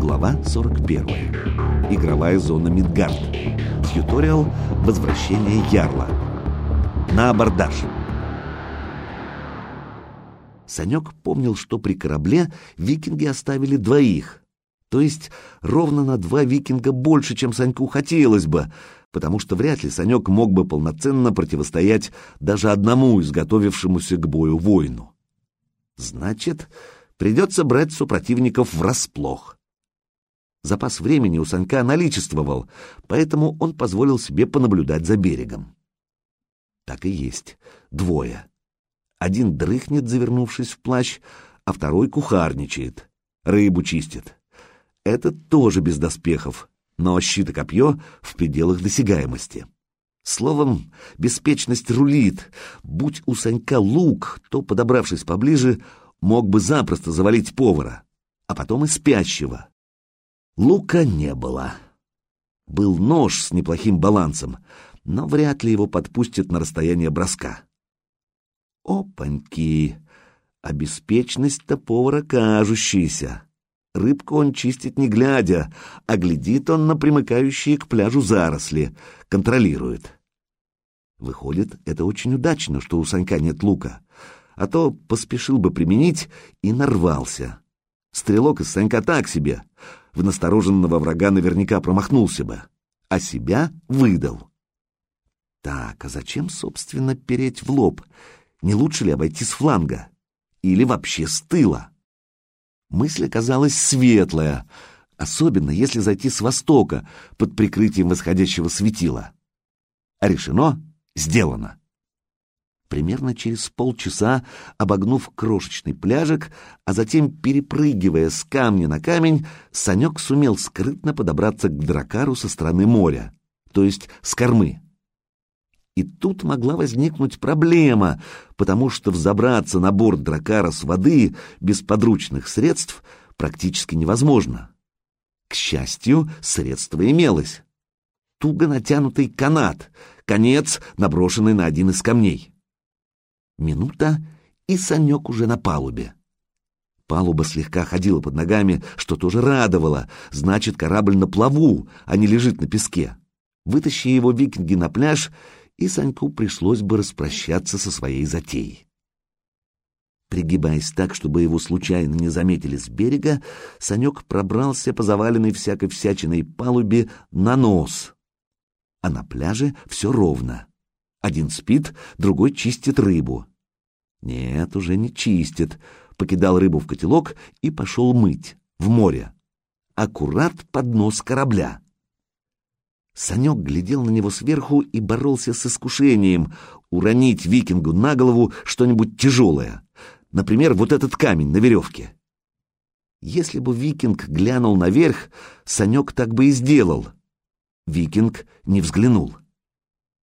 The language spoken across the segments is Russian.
Глава 41. Игровая зона Мидгард. Тьюториал «Возвращение Ярла». На абордаж. Санек помнил, что при корабле викинги оставили двоих. То есть ровно на два викинга больше, чем Саньку хотелось бы, потому что вряд ли Санек мог бы полноценно противостоять даже одному изготовившемуся к бою воину. Значит, придется брать супротивников врасплох. Запас времени у Санька наличествовал, поэтому он позволил себе понаблюдать за берегом. Так и есть. Двое. Один дрыхнет, завернувшись в плащ, а второй кухарничает. Рыбу чистит. Этот тоже без доспехов, но щит и копье в пределах досягаемости. Словом, беспечность рулит. Будь у Санька лук, то, подобравшись поближе, мог бы запросто завалить повара, а потом и спящего. Лука не было. Был нож с неплохим балансом, но вряд ли его подпустят на расстояние броска. Опаньки! А беспечность-то повара кажущаяся. Рыбку он чистит не глядя, а глядит он на примыкающие к пляжу заросли, контролирует. Выходит, это очень удачно, что у Санька нет лука, а то поспешил бы применить и нарвался. Стрелок из Санька так себе, в настороженного врага наверняка промахнулся бы, а себя выдал. Так, а зачем, собственно, переть в лоб? Не лучше ли обойти с фланга? Или вообще с тыла? Мысль оказалась светлая, особенно если зайти с востока под прикрытием восходящего светила. А решено, сделано. Примерно через полчаса, обогнув крошечный пляжик, а затем перепрыгивая с камня на камень, Санек сумел скрытно подобраться к дракару со стороны моря, то есть с кормы. И тут могла возникнуть проблема, потому что взобраться на борт дракара с воды без подручных средств практически невозможно. К счастью, средство имелось. Туго натянутый канат, конец, наброшенный на один из камней. Минута, и Санек уже на палубе. Палуба слегка ходила под ногами, что тоже радовало. Значит, корабль на плаву, а не лежит на песке. Вытащи его викинги на пляж, и Саньку пришлось бы распрощаться со своей затеей. Пригибаясь так, чтобы его случайно не заметили с берега, Санек пробрался по заваленной всякой всячиной палубе на нос. А на пляже все ровно. Один спит, другой чистит рыбу. Нет, уже не чистит. Покидал рыбу в котелок и пошел мыть, в море. Аккурат под нос корабля. Санек глядел на него сверху и боролся с искушением уронить викингу на голову что-нибудь тяжелое. Например, вот этот камень на веревке. Если бы викинг глянул наверх, Санек так бы и сделал. Викинг не взглянул.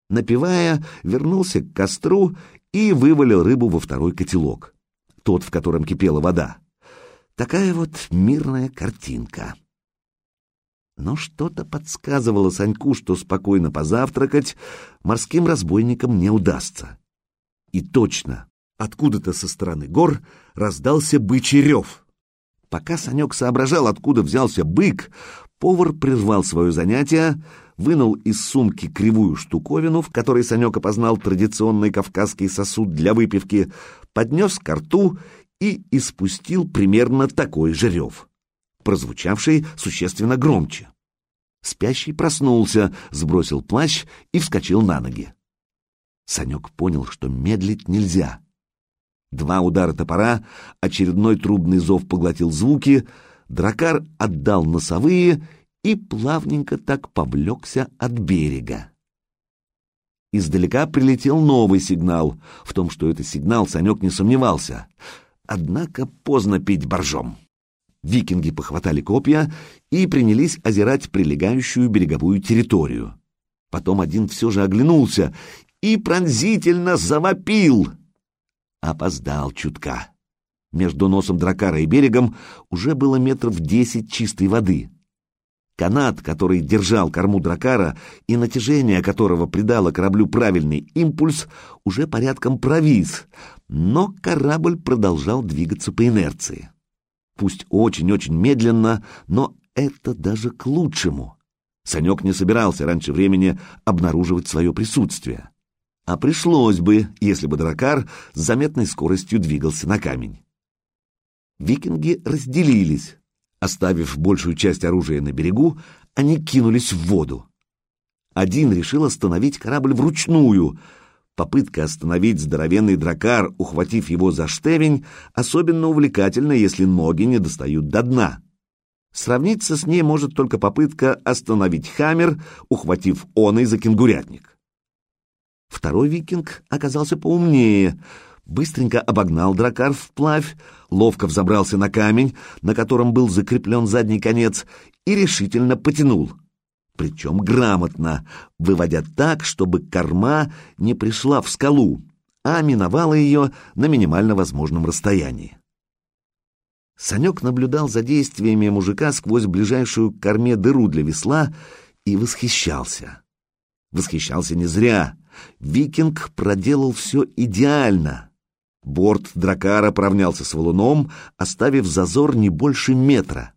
Напивая, вернулся к костру и вывалил рыбу во второй котелок, тот, в котором кипела вода. Такая вот мирная картинка. Но что-то подсказывало Саньку, что спокойно позавтракать морским разбойникам не удастся. И точно, откуда-то со стороны гор раздался бычий рев. Пока Санек соображал, откуда взялся бык, повар прервал свое занятие, вынул из сумки кривую штуковину, в которой Санек опознал традиционный кавказский сосуд для выпивки, поднес ко рту и испустил примерно такой же рев, прозвучавший существенно громче. Спящий проснулся, сбросил плащ и вскочил на ноги. Санек понял, что медлить нельзя. Два удара топора, очередной трубный зов поглотил звуки, дракар отдал носовые и плавненько так повлекся от берега. Издалека прилетел новый сигнал. В том, что это сигнал, Санек не сомневался. Однако поздно пить боржом. Викинги похватали копья и принялись озирать прилегающую береговую территорию. Потом один все же оглянулся и пронзительно завопил. Опоздал чутка. Между носом дракара и берегом уже было метров десять чистой воды. Канат, который держал корму дракара и натяжение которого придало кораблю правильный импульс, уже порядком провис, но корабль продолжал двигаться по инерции. Пусть очень-очень медленно, но это даже к лучшему. Санек не собирался раньше времени обнаруживать свое присутствие. А пришлось бы, если бы дракар с заметной скоростью двигался на камень. Викинги разделились. Оставив большую часть оружия на берегу, они кинулись в воду. Один решил остановить корабль вручную. Попытка остановить здоровенный дракар, ухватив его за штевень, особенно увлекательна, если ноги не достают до дна. Сравниться с ней может только попытка остановить хаммер, ухватив оной за кенгурятник. Второй викинг оказался поумнее, быстренько обогнал дракар вплавь, ловко взобрался на камень, на котором был закреплен задний конец, и решительно потянул — причем грамотно, выводя так, чтобы корма не пришла в скалу, а миновала ее на минимально возможном расстоянии. Санек наблюдал за действиями мужика сквозь ближайшую к корме дыру для весла и восхищался. Восхищался не зря. Викинг проделал все идеально. Борт дракара поравнялся с валуном, оставив зазор не больше метра.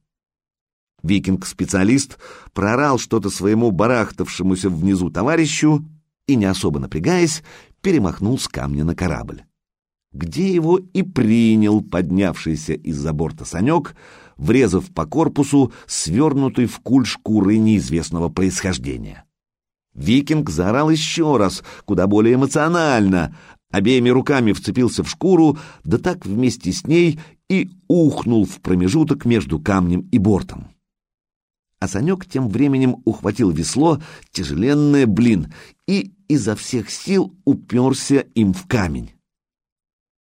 Викинг-специалист проорал что-то своему барахтавшемуся внизу товарищу и, не особо напрягаясь, перемахнул с камня на корабль. Где его и принял поднявшийся из-за борта Санек, врезав по корпусу свернутый в куль шкуры неизвестного происхождения. Викинг заорал еще раз, куда более эмоционально, обеими руками вцепился в шкуру, да так вместе с ней и ухнул в промежуток между камнем и бортом. А Санек тем временем ухватил весло, тяжеленное, блин, и изо всех сил уперся им в камень.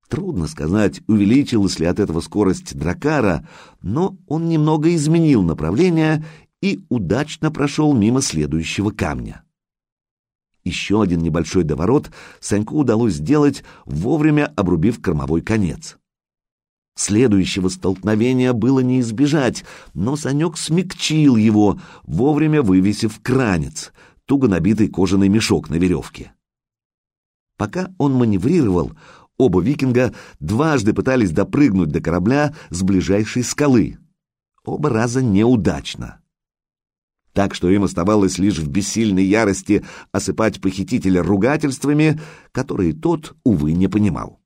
Трудно сказать, увеличилась ли от этого скорость дракара, но он немного изменил направление и удачно прошел мимо следующего камня. Еще один небольшой доворот Саньку удалось сделать, вовремя обрубив кормовой конец. Следующего столкновения было не избежать, но Санек смягчил его, вовремя вывесив кранец, туго набитый кожаный мешок на веревке. Пока он маневрировал, оба викинга дважды пытались допрыгнуть до корабля с ближайшей скалы. Оба раза неудачно. Так что им оставалось лишь в бессильной ярости осыпать похитителя ругательствами, которые тот, увы, не понимал.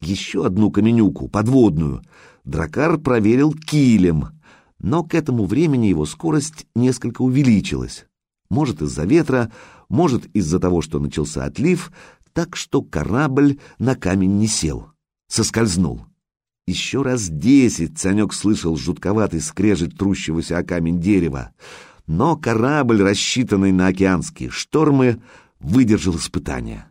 Еще одну каменюку, подводную, дракар проверил килем, но к этому времени его скорость несколько увеличилась. Может, из-за ветра, может, из-за того, что начался отлив, так что корабль на камень не сел, соскользнул. Еще раз десять Санек слышал жутковатый скрежет трущегося о камень дерева, но корабль, рассчитанный на океанские штормы, выдержал испытание.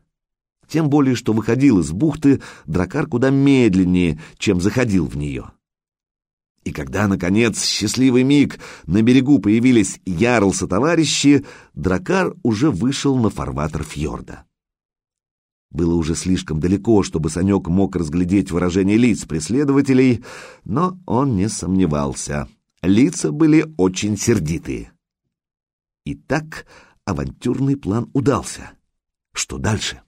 Тем более, что выходил из бухты дракар куда медленнее, чем заходил в нее. И когда, наконец, счастливый миг, на берегу появились ярлса-товарищи, дракар уже вышел на фарватер фьорда. Было уже слишком далеко, чтобы Санек мог разглядеть выражение лиц преследователей, но он не сомневался. Лица были очень сердитые. Итак, авантюрный план удался. Что дальше?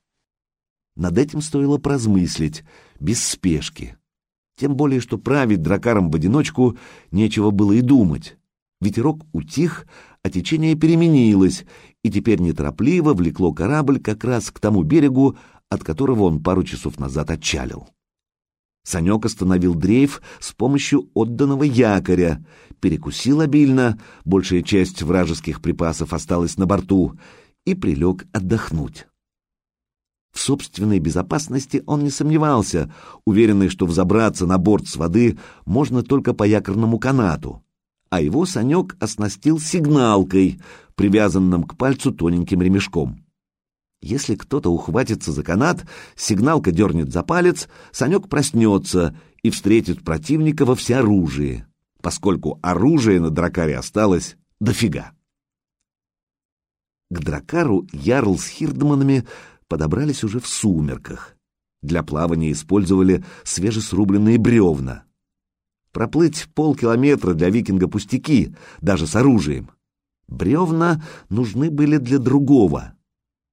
Над этим стоило поразмыслить, без спешки. Тем более, что править дракаром в одиночку нечего было и думать. Ветерок утих, а течение переменилось, и теперь неторопливо влекло корабль как раз к тому берегу, от которого он пару часов назад отчалил. Санек остановил дрейф с помощью отданного якоря, перекусил обильно, большая часть вражеских припасов осталась на борту, и прилег отдохнуть. В собственной безопасности он не сомневался, уверенный, что взобраться на борт с воды можно только по якорному канату, а его Санек оснастил сигналкой, привязанным к пальцу тоненьким ремешком. Если кто-то ухватится за канат, сигналка дернет за палец, Санек проснется и встретит противника во всеоружии, поскольку оружие на дракаре осталось дофига. К дракару Ярл с Хирдманами подобрались уже в сумерках. Для плавания использовали свежесрубленные бревна. Проплыть полкилометра для викинга пустяки, даже с оружием. Бревна нужны были для другого.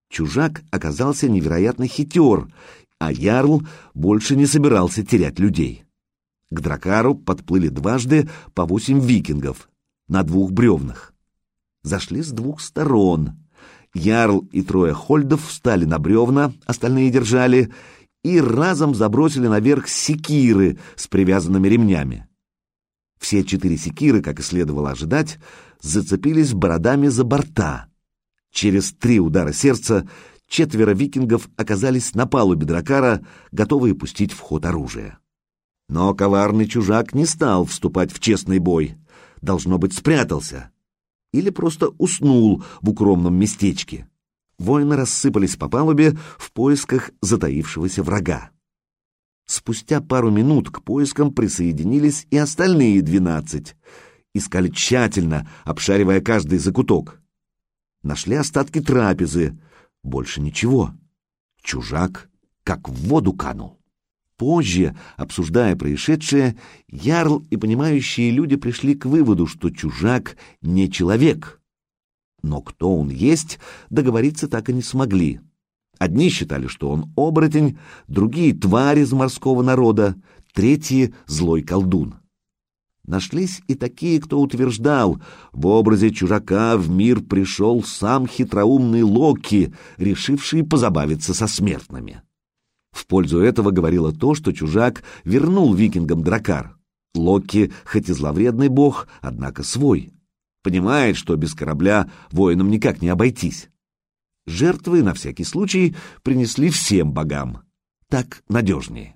Чужак оказался невероятно хитер, а Ярл больше не собирался терять людей. К Дракару подплыли дважды по восемь викингов, на двух бревнах. Зашли с двух сторон. Ярл и трое хольдов встали на бревна, остальные держали, и разом забросили наверх секиры с привязанными ремнями. Все четыре секиры, как и следовало ожидать, зацепились бородами за борта. Через три удара сердца четверо викингов оказались на палубе дракара, готовые пустить в ход оружие. Но коварный чужак не стал вступать в честный бой. Должно быть, спрятался. Или просто уснул в укромном местечке. Воины рассыпались по палубе в поисках затаившегося врага. Спустя пару минут к поискам присоединились и остальные двенадцать. Искали тщательно, обшаривая каждый закуток. Нашли остатки трапезы. Больше ничего. Чужак как в воду канул. Позже, обсуждая происшедшее, Ярл и понимающие люди пришли к выводу, что чужак не человек. Но кто он есть, договориться так и не смогли. Одни считали, что он оборотень, другие — тварь из морского народа, третьи — злой колдун. Нашлись и такие, кто утверждал, в образе чужака в мир пришел сам хитроумный Локи, решивший позабавиться со смертными. В пользу этого говорило то, что чужак вернул викингам дракар. Локи, хоть и зловредный бог, однако свой. Понимает, что без корабля воинам никак не обойтись. Жертвы, на всякий случай, принесли всем богам. Так надежнее.